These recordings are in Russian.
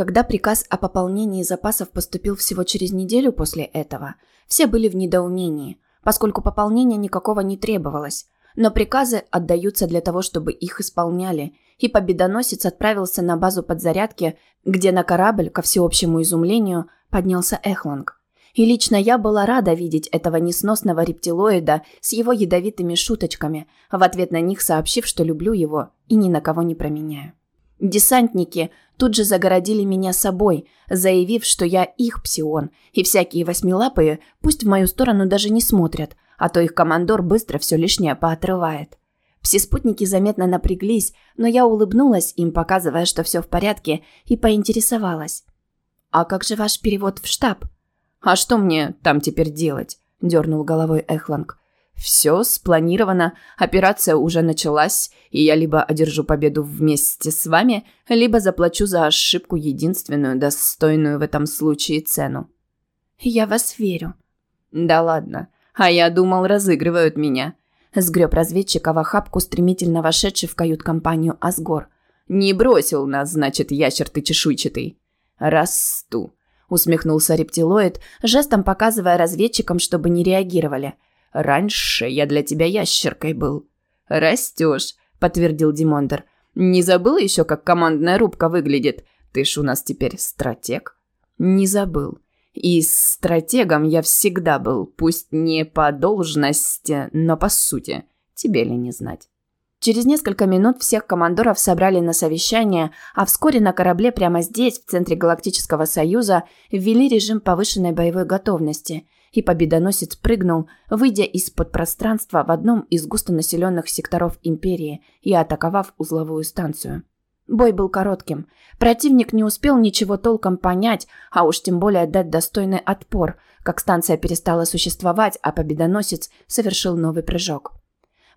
Когда приказ о пополнении запасов поступил всего через неделю после этого, все были в недоумении, поскольку пополнения никакого не требовалось. Но приказы отдаются для того, чтобы их исполняли, и победоносец отправился на базу подзарядки, где на корабль, ко всеобщему изумлению, поднялся Эхланг. И лично я была рада видеть этого несносного рептилоида с его ядовитыми шуточками, в ответ на них сообщив, что люблю его и ни на кого не променяю. Десантники тут же загородили меня собой, заявив, что я их псион, и всякие восьмилапые пусть в мою сторону даже не смотрят, а то их командор быстро все лишнее поотрывает. Все спутники заметно напряглись, но я улыбнулась им, показывая, что все в порядке, и поинтересовалась. «А как же ваш перевод в штаб?» «А что мне там теперь делать?» – дернул головой Эхланг. «Все спланировано, операция уже началась, и я либо одержу победу вместе с вами, либо заплачу за ошибку единственную, достойную в этом случае цену». «Я вас верю». «Да ладно, а я думал, разыгрывают меня». Сгреб разведчика в охапку, стремительно вошедший в кают-компанию Асгор. «Не бросил нас, значит, ящер ты чешуйчатый». «Расту», усмехнулся рептилоид, жестом показывая разведчикам, чтобы не реагировали. Раньше я для тебя ящеркой был. Растешь, подтвердил Димондер. Не забыл еще, как командная рубка выглядит? Ты ж у нас теперь стратег. Не забыл. И стратегом я всегда был, пусть не по должности, но по сути. Тебе ли не знать? Через несколько минут всех командоров собрали на совещание, а вскоре на корабле прямо здесь, в центре Галактического Союза, ввели режим повышенной боевой готовности, и победоносец прыгнул, выйдя из-под пространства в одном из густонаселенных секторов Империи и атаковав узловую станцию. Бой был коротким. Противник не успел ничего толком понять, а уж тем более дать достойный отпор, как станция перестала существовать, а победоносец совершил новый прыжок.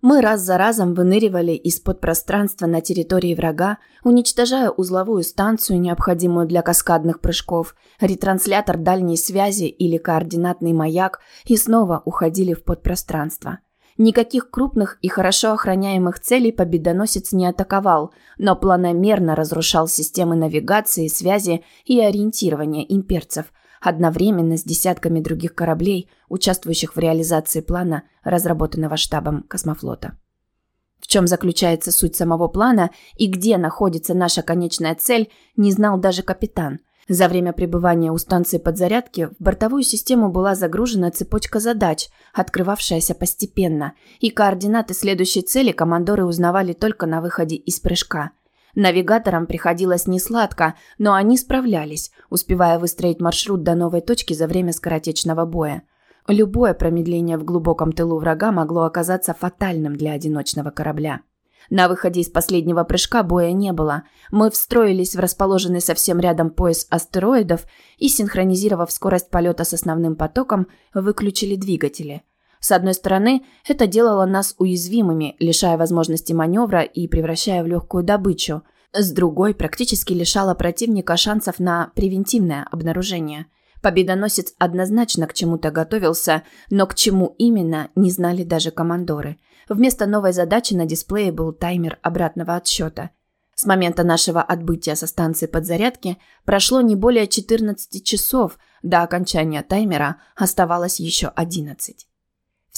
Мы раз за разом выныривали из-под пространства на территории врага, уничтожая узловую станцию, необходимую для каскадных прыжков, ретранслятор дальней связи или координатный маяк, и снова уходили в подпространство. Никаких крупных и хорошо охраняемых целей победоносец не атаковал, но планомерно разрушал системы навигации, связи и ориентирования имперцев – одновременно с десятками других кораблей, участвующих в реализации плана, разработанного штабом космофлота. В чем заключается суть самого плана и где находится наша конечная цель, не знал даже капитан. За время пребывания у станции подзарядки в бортовую систему была загружена цепочка задач, открывавшаяся постепенно, и координаты следующей цели командоры узнавали только на выходе из прыжка. Навигаторам приходилось несладко, но они справлялись, успевая выстроить маршрут до новой точки за время скоротечного боя. Любое промедление в глубоком тылу врага могло оказаться фатальным для одиночного корабля. На выходе из последнего прыжка боя не было. Мы встроились в расположенный совсем рядом пояс астероидов и, синхронизировав скорость полета с основным потоком, выключили двигатели. С одной стороны, это делало нас уязвимыми, лишая возможности маневра и превращая в легкую добычу. С другой, практически лишало противника шансов на превентивное обнаружение. Победоносец однозначно к чему-то готовился, но к чему именно, не знали даже командоры. Вместо новой задачи на дисплее был таймер обратного отсчета. С момента нашего отбытия со станции подзарядки прошло не более 14 часов, до окончания таймера оставалось еще 11.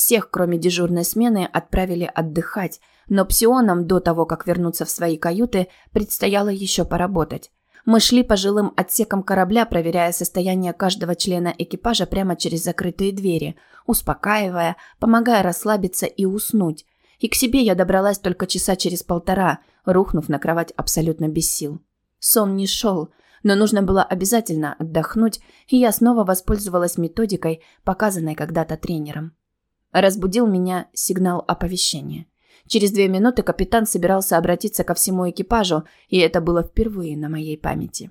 Всех, кроме дежурной смены, отправили отдыхать, но псионам до того, как вернуться в свои каюты, предстояло еще поработать. Мы шли по жилым отсекам корабля, проверяя состояние каждого члена экипажа прямо через закрытые двери, успокаивая, помогая расслабиться и уснуть. И к себе я добралась только часа через полтора, рухнув на кровать абсолютно без сил. Сон не шел, но нужно было обязательно отдохнуть, и я снова воспользовалась методикой, показанной когда-то тренером. Разбудил меня сигнал оповещения. Через две минуты капитан собирался обратиться ко всему экипажу, и это было впервые на моей памяти.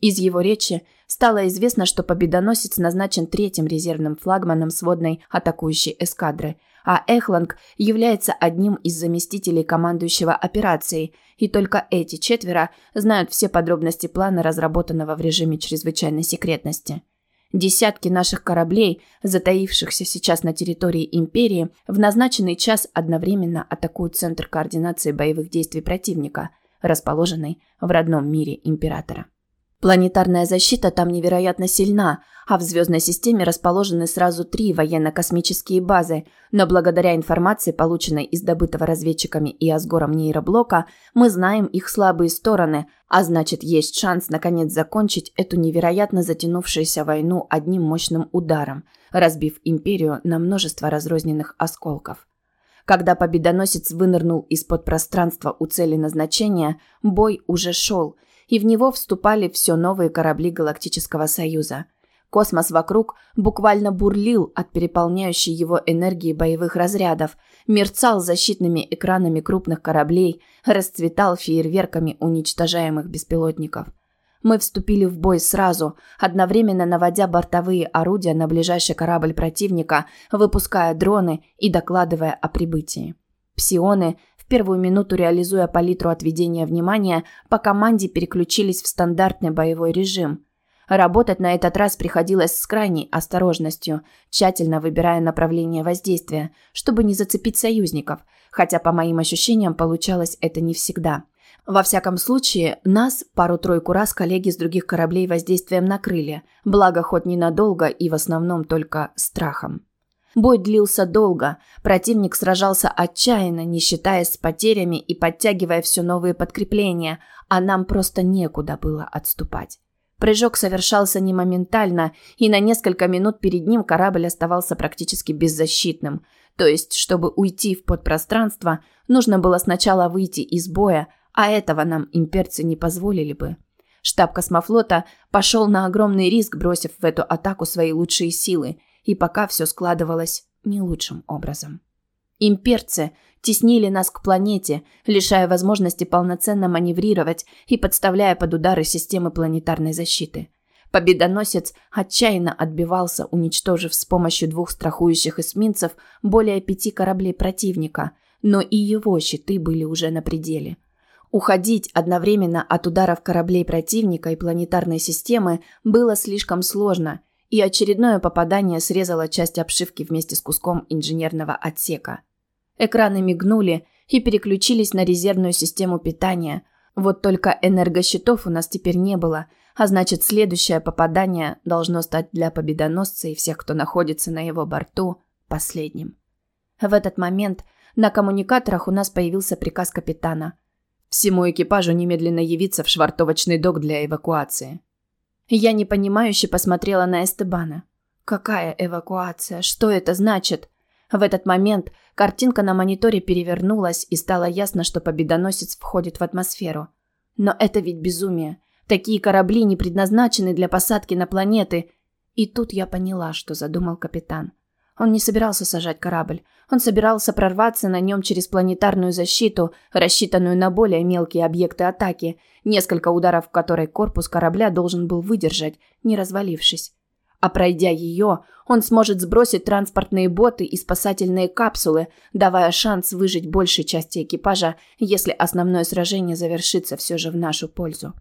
Из его речи стало известно, что победоносец назначен третьим резервным флагманом сводной атакующей эскадры, а Эхланг является одним из заместителей командующего операцией, и только эти четверо знают все подробности плана, разработанного в режиме чрезвычайной секретности. Десятки наших кораблей, затаившихся сейчас на территории Империи, в назначенный час одновременно атакуют Центр координации боевых действий противника, расположенный в родном мире Императора. Планетарная защита там невероятно сильна, а в звездной системе расположены сразу три военно-космические базы, но благодаря информации, полученной из добытого разведчиками и Асгором нейроблока, мы знаем их слабые стороны, а значит есть шанс наконец закончить эту невероятно затянувшуюся войну одним мощным ударом, разбив империю на множество разрозненных осколков. Когда победоносец вынырнул из-под пространства у цели назначения, бой уже шел – и в него вступали все новые корабли Галактического Союза. Космос вокруг буквально бурлил от переполняющей его энергии боевых разрядов, мерцал защитными экранами крупных кораблей, расцветал фейерверками уничтожаемых беспилотников. Мы вступили в бой сразу, одновременно наводя бортовые орудия на ближайший корабль противника, выпуская дроны и докладывая о прибытии. Псионы первую минуту реализуя палитру отведения внимания, по команде переключились в стандартный боевой режим. Работать на этот раз приходилось с крайней осторожностью, тщательно выбирая направление воздействия, чтобы не зацепить союзников, хотя по моим ощущениям получалось это не всегда. Во всяком случае, нас пару-тройку раз коллеги с других кораблей воздействием накрыли, благо хоть ненадолго и в основном только страхом. Бой длился долго. Противник сражался отчаянно, не считаясь с потерями и подтягивая все новые подкрепления, а нам просто некуда было отступать. Прыжок совершался не моментально, и на несколько минут перед ним корабль оставался практически беззащитным. То есть, чтобы уйти в подпространство, нужно было сначала выйти из боя, а этого нам имперцы не позволили бы. Штаб космофлота пошел на огромный риск, бросив в эту атаку свои лучшие силы – и пока все складывалось не лучшим образом. Имперцы теснили нас к планете, лишая возможности полноценно маневрировать и подставляя под удары системы планетарной защиты. Победоносец отчаянно отбивался, уничтожив с помощью двух страхующих эсминцев более пяти кораблей противника, но и его щиты были уже на пределе. Уходить одновременно от ударов кораблей противника и планетарной системы было слишком сложно – и очередное попадание срезало часть обшивки вместе с куском инженерного отсека. Экраны мигнули и переключились на резервную систему питания. Вот только энергощитов у нас теперь не было, а значит, следующее попадание должно стать для победоносца и всех, кто находится на его борту, последним. В этот момент на коммуникаторах у нас появился приказ капитана. Всему экипажу немедленно явиться в швартовочный док для эвакуации. Я непонимающе посмотрела на Эстебана. Какая эвакуация? Что это значит? В этот момент картинка на мониторе перевернулась, и стало ясно, что победоносец входит в атмосферу. Но это ведь безумие. Такие корабли не предназначены для посадки на планеты. И тут я поняла, что задумал капитан. Он не собирался сажать корабль. Он собирался прорваться на нем через планетарную защиту, рассчитанную на более мелкие объекты атаки, несколько ударов которой корпус корабля должен был выдержать, не развалившись. А пройдя ее, он сможет сбросить транспортные боты и спасательные капсулы, давая шанс выжить большей части экипажа, если основное сражение завершится все же в нашу пользу.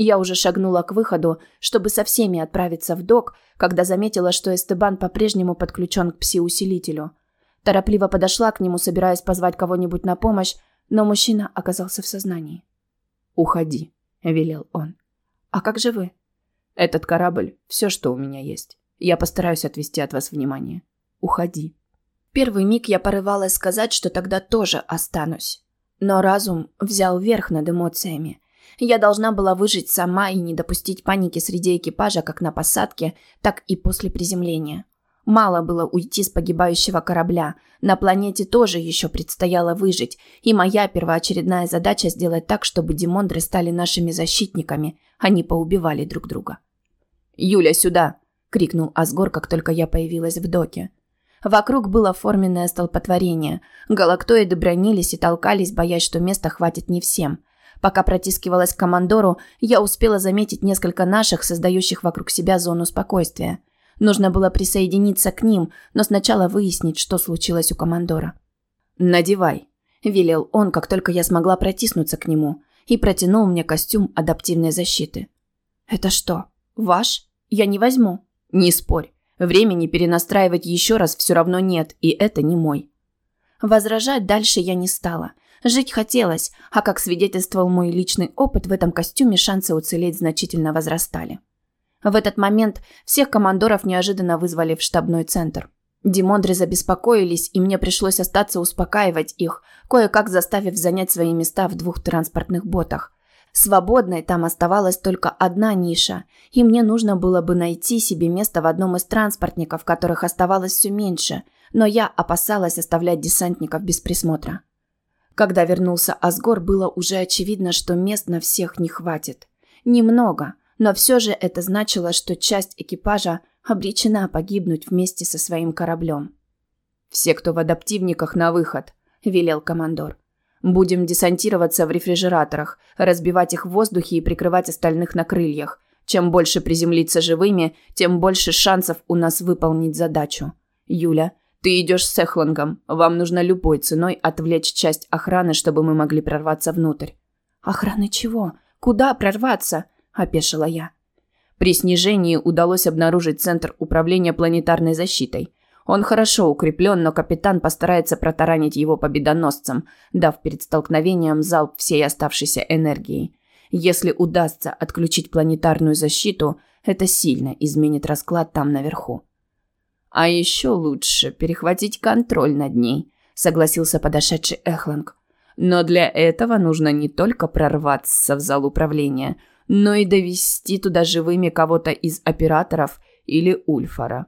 Я уже шагнула к выходу, чтобы со всеми отправиться в док, когда заметила, что Эстебан по-прежнему подключен к пси-усилителю. Торопливо подошла к нему, собираясь позвать кого-нибудь на помощь, но мужчина оказался в сознании. «Уходи», — велел он. «А как же вы?» «Этот корабль — все, что у меня есть. Я постараюсь отвести от вас внимание. Уходи». Первый миг я порывалась сказать, что тогда тоже останусь. Но разум взял верх над эмоциями — я должна была выжить сама и не допустить паники среди экипажа как на посадке, так и после приземления. Мало было уйти с погибающего корабля. На планете тоже еще предстояло выжить, и моя первоочередная задача сделать так, чтобы Димондры стали нашими защитниками, а не поубивали друг друга. «Юля, сюда!» – крикнул Асгор, как только я появилась в доке. Вокруг было форменное столпотворение. Галактоиды бронились и толкались, боясь, что места хватит не всем. Пока протискивалась к командору, я успела заметить несколько наших, создающих вокруг себя зону спокойствия. Нужно было присоединиться к ним, но сначала выяснить, что случилось у командора. «Надевай», – велел он, как только я смогла протиснуться к нему, и протянул мне костюм адаптивной защиты. «Это что, ваш? Я не возьму». «Не спорь. Времени перенастраивать еще раз все равно нет, и это не мой». Возражать дальше я не стала. Жить хотелось, а как свидетельствовал мой личный опыт, в этом костюме шансы уцелеть значительно возрастали. В этот момент всех командоров неожиданно вызвали в штабной центр. Димондры забеспокоились, и мне пришлось остаться успокаивать их, кое-как заставив занять свои места в двух транспортных ботах. Свободной там оставалась только одна ниша, и мне нужно было бы найти себе место в одном из транспортников, которых оставалось все меньше, но я опасалась оставлять десантников без присмотра. Когда вернулся Асгор, было уже очевидно, что мест на всех не хватит. Немного, но все же это значило, что часть экипажа обречена погибнуть вместе со своим кораблем. «Все, кто в адаптивниках, на выход», – велел командор. «Будем десантироваться в рефрижераторах, разбивать их в воздухе и прикрывать остальных на крыльях. Чем больше приземлиться живыми, тем больше шансов у нас выполнить задачу. Юля, ты идешь с Эхлангом. Вам нужно любой ценой отвлечь часть охраны, чтобы мы могли прорваться внутрь». «Охраны чего? Куда прорваться?» – опешила я. При снижении удалось обнаружить центр управления планетарной защитой. Он хорошо укреплен, но капитан постарается протаранить его победоносцам, дав перед столкновением залп всей оставшейся энергии. Если удастся отключить планетарную защиту, это сильно изменит расклад там наверху. А еще лучше перехватить контроль над ней, согласился подошедший Эхланг. Но для этого нужно не только прорваться в зал управления, но и довести туда живыми кого-то из операторов или Ульфара.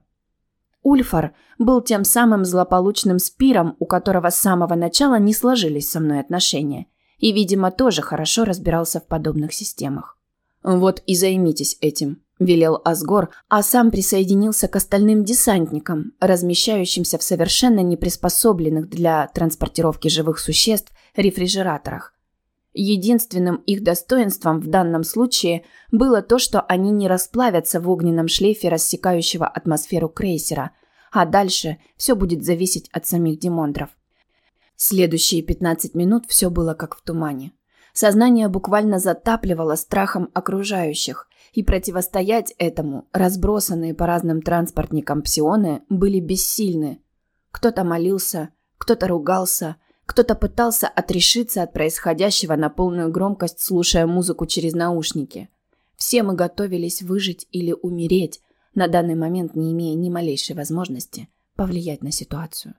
Ульфар был тем самым злополучным спиром, у которого с самого начала не сложились со мной отношения, и, видимо, тоже хорошо разбирался в подобных системах. «Вот и займитесь этим», – велел Асгор, а сам присоединился к остальным десантникам, размещающимся в совершенно неприспособленных для транспортировки живых существ рефрижераторах. Единственным их достоинством в данном случае было то, что они не расплавятся в огненном шлейфе рассекающего атмосферу крейсера, а дальше все будет зависеть от самих демондров. Следующие 15 минут все было как в тумане. Сознание буквально затапливало страхом окружающих, и противостоять этому разбросанные по разным транспортникам псионы были бессильны. Кто-то молился, кто-то ругался – кто-то пытался отрешиться от происходящего на полную громкость, слушая музыку через наушники. Все мы готовились выжить или умереть, на данный момент не имея ни малейшей возможности повлиять на ситуацию.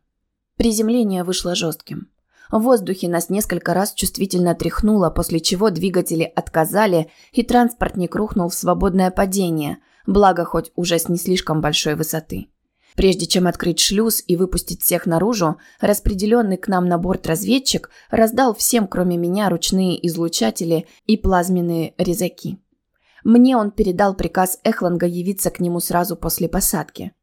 Приземление вышло жестким. В воздухе нас несколько раз чувствительно тряхнуло, после чего двигатели отказали, и транспортник рухнул в свободное падение, благо хоть уже с не слишком большой высоты. Прежде чем открыть шлюз и выпустить всех наружу, распределенный к нам на борт разведчик раздал всем, кроме меня, ручные излучатели и плазменные резаки. Мне он передал приказ Эхланга явиться к нему сразу после посадки.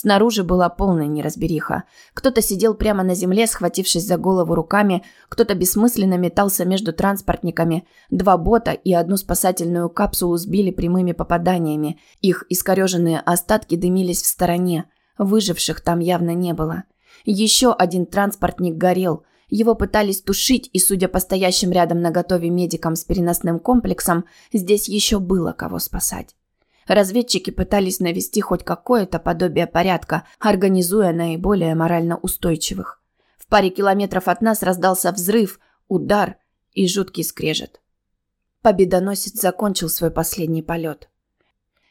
Снаружи была полная неразбериха. Кто-то сидел прямо на земле, схватившись за голову руками, кто-то бессмысленно метался между транспортниками. Два бота и одну спасательную капсулу сбили прямыми попаданиями. Их искореженные остатки дымились в стороне. Выживших там явно не было. Еще один транспортник горел. Его пытались тушить, и, судя по стоящим рядом на готове медикам с переносным комплексом, здесь еще было кого спасать. Разведчики пытались навести хоть какое-то подобие порядка, организуя наиболее морально устойчивых. В паре километров от нас раздался взрыв, удар и жуткий скрежет. Победоносец закончил свой последний полет.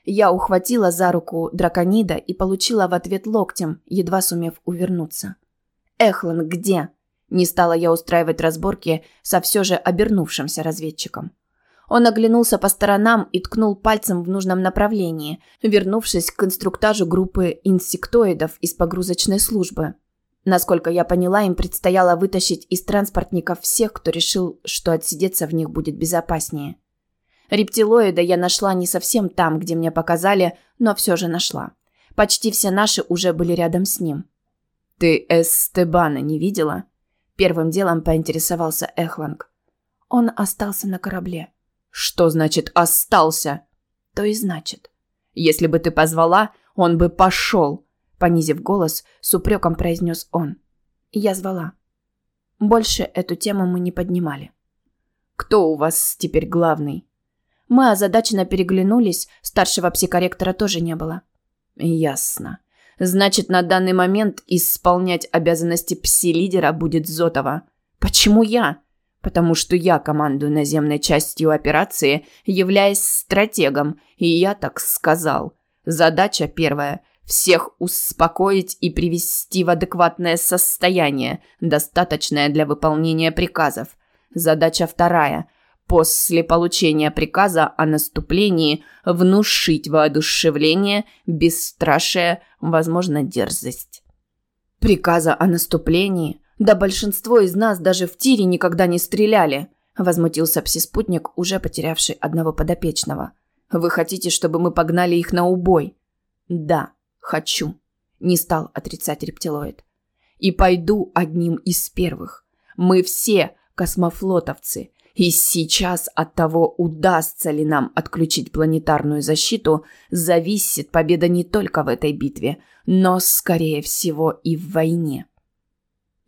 Я ухватила за руку драконида и получила в ответ локтем, едва сумев увернуться. «Эхлан, где?» Не стала я устраивать разборки со все же обернувшимся разведчиком. Он оглянулся по сторонам и ткнул пальцем в нужном направлении, вернувшись к инструктажу группы инсектоидов из погрузочной службы. Насколько я поняла, им предстояло вытащить из транспортников всех, кто решил, что отсидеться в них будет безопаснее. Рептилоида я нашла не совсем там, где мне показали, но все же нашла. Почти все наши уже были рядом с ним. «Ты Эстебана не видела?» Первым делом поинтересовался Эхланг. Он остался на корабле. «Что значит «остался»?» «То и значит». «Если бы ты позвала, он бы пошел», понизив голос, с упреком произнес он. Я звала. Больше эту тему мы не поднимали. «Кто у вас теперь главный?» Мы озадаченно переглянулись, старшего психоректора тоже не было. Ясно. Значит, на данный момент исполнять обязанности пси-лидера будет Зотова. Почему я? Потому что я командую наземной частью операции, являясь стратегом, и я так сказал. Задача первая – всех успокоить и привести в адекватное состояние, достаточное для выполнения приказов. Задача вторая – после получения приказа о наступлении внушить воодушевление, бесстрашие, возможно, дерзость. Приказа о наступлении? Да большинство из нас даже в тире никогда не стреляли, возмутился псиспутник, уже потерявший одного подопечного. Вы хотите, чтобы мы погнали их на убой? Да, хочу, не стал отрицать рептилоид. И пойду одним из первых. Мы все космофлотовцы, и сейчас от того, удастся ли нам отключить планетарную защиту, зависит победа не только в этой битве, но, скорее всего, и в войне.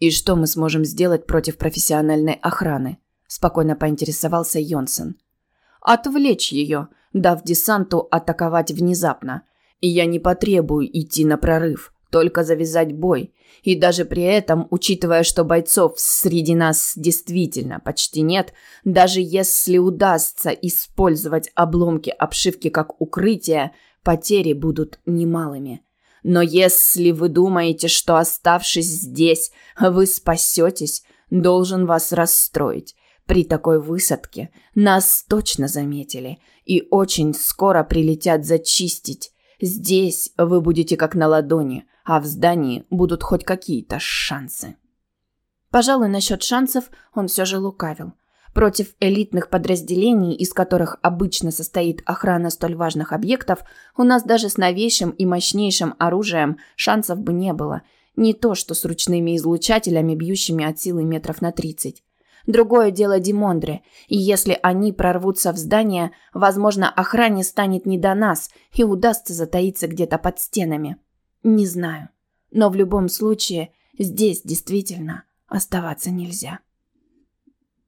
«И что мы сможем сделать против профессиональной охраны?» – спокойно поинтересовался Йонсен. «Отвлечь ее, дав десанту атаковать внезапно. И я не потребую идти на прорыв только завязать бой. И даже при этом, учитывая, что бойцов среди нас действительно почти нет, даже если удастся использовать обломки обшивки как укрытие, потери будут немалыми. Но если вы думаете, что оставшись здесь, вы спасетесь, должен вас расстроить. При такой высадке нас точно заметили и очень скоро прилетят зачистить. Здесь вы будете как на ладони, а в здании будут хоть какие-то шансы. Пожалуй, насчет шансов он все же лукавил. Против элитных подразделений, из которых обычно состоит охрана столь важных объектов, у нас даже с новейшим и мощнейшим оружием шансов бы не было. Не то, что с ручными излучателями, бьющими от силы метров на 30. Другое дело Димондре, и если они прорвутся в здание, возможно, охране станет не до нас и удастся затаиться где-то под стенами. Не знаю. Но в любом случае здесь действительно оставаться нельзя.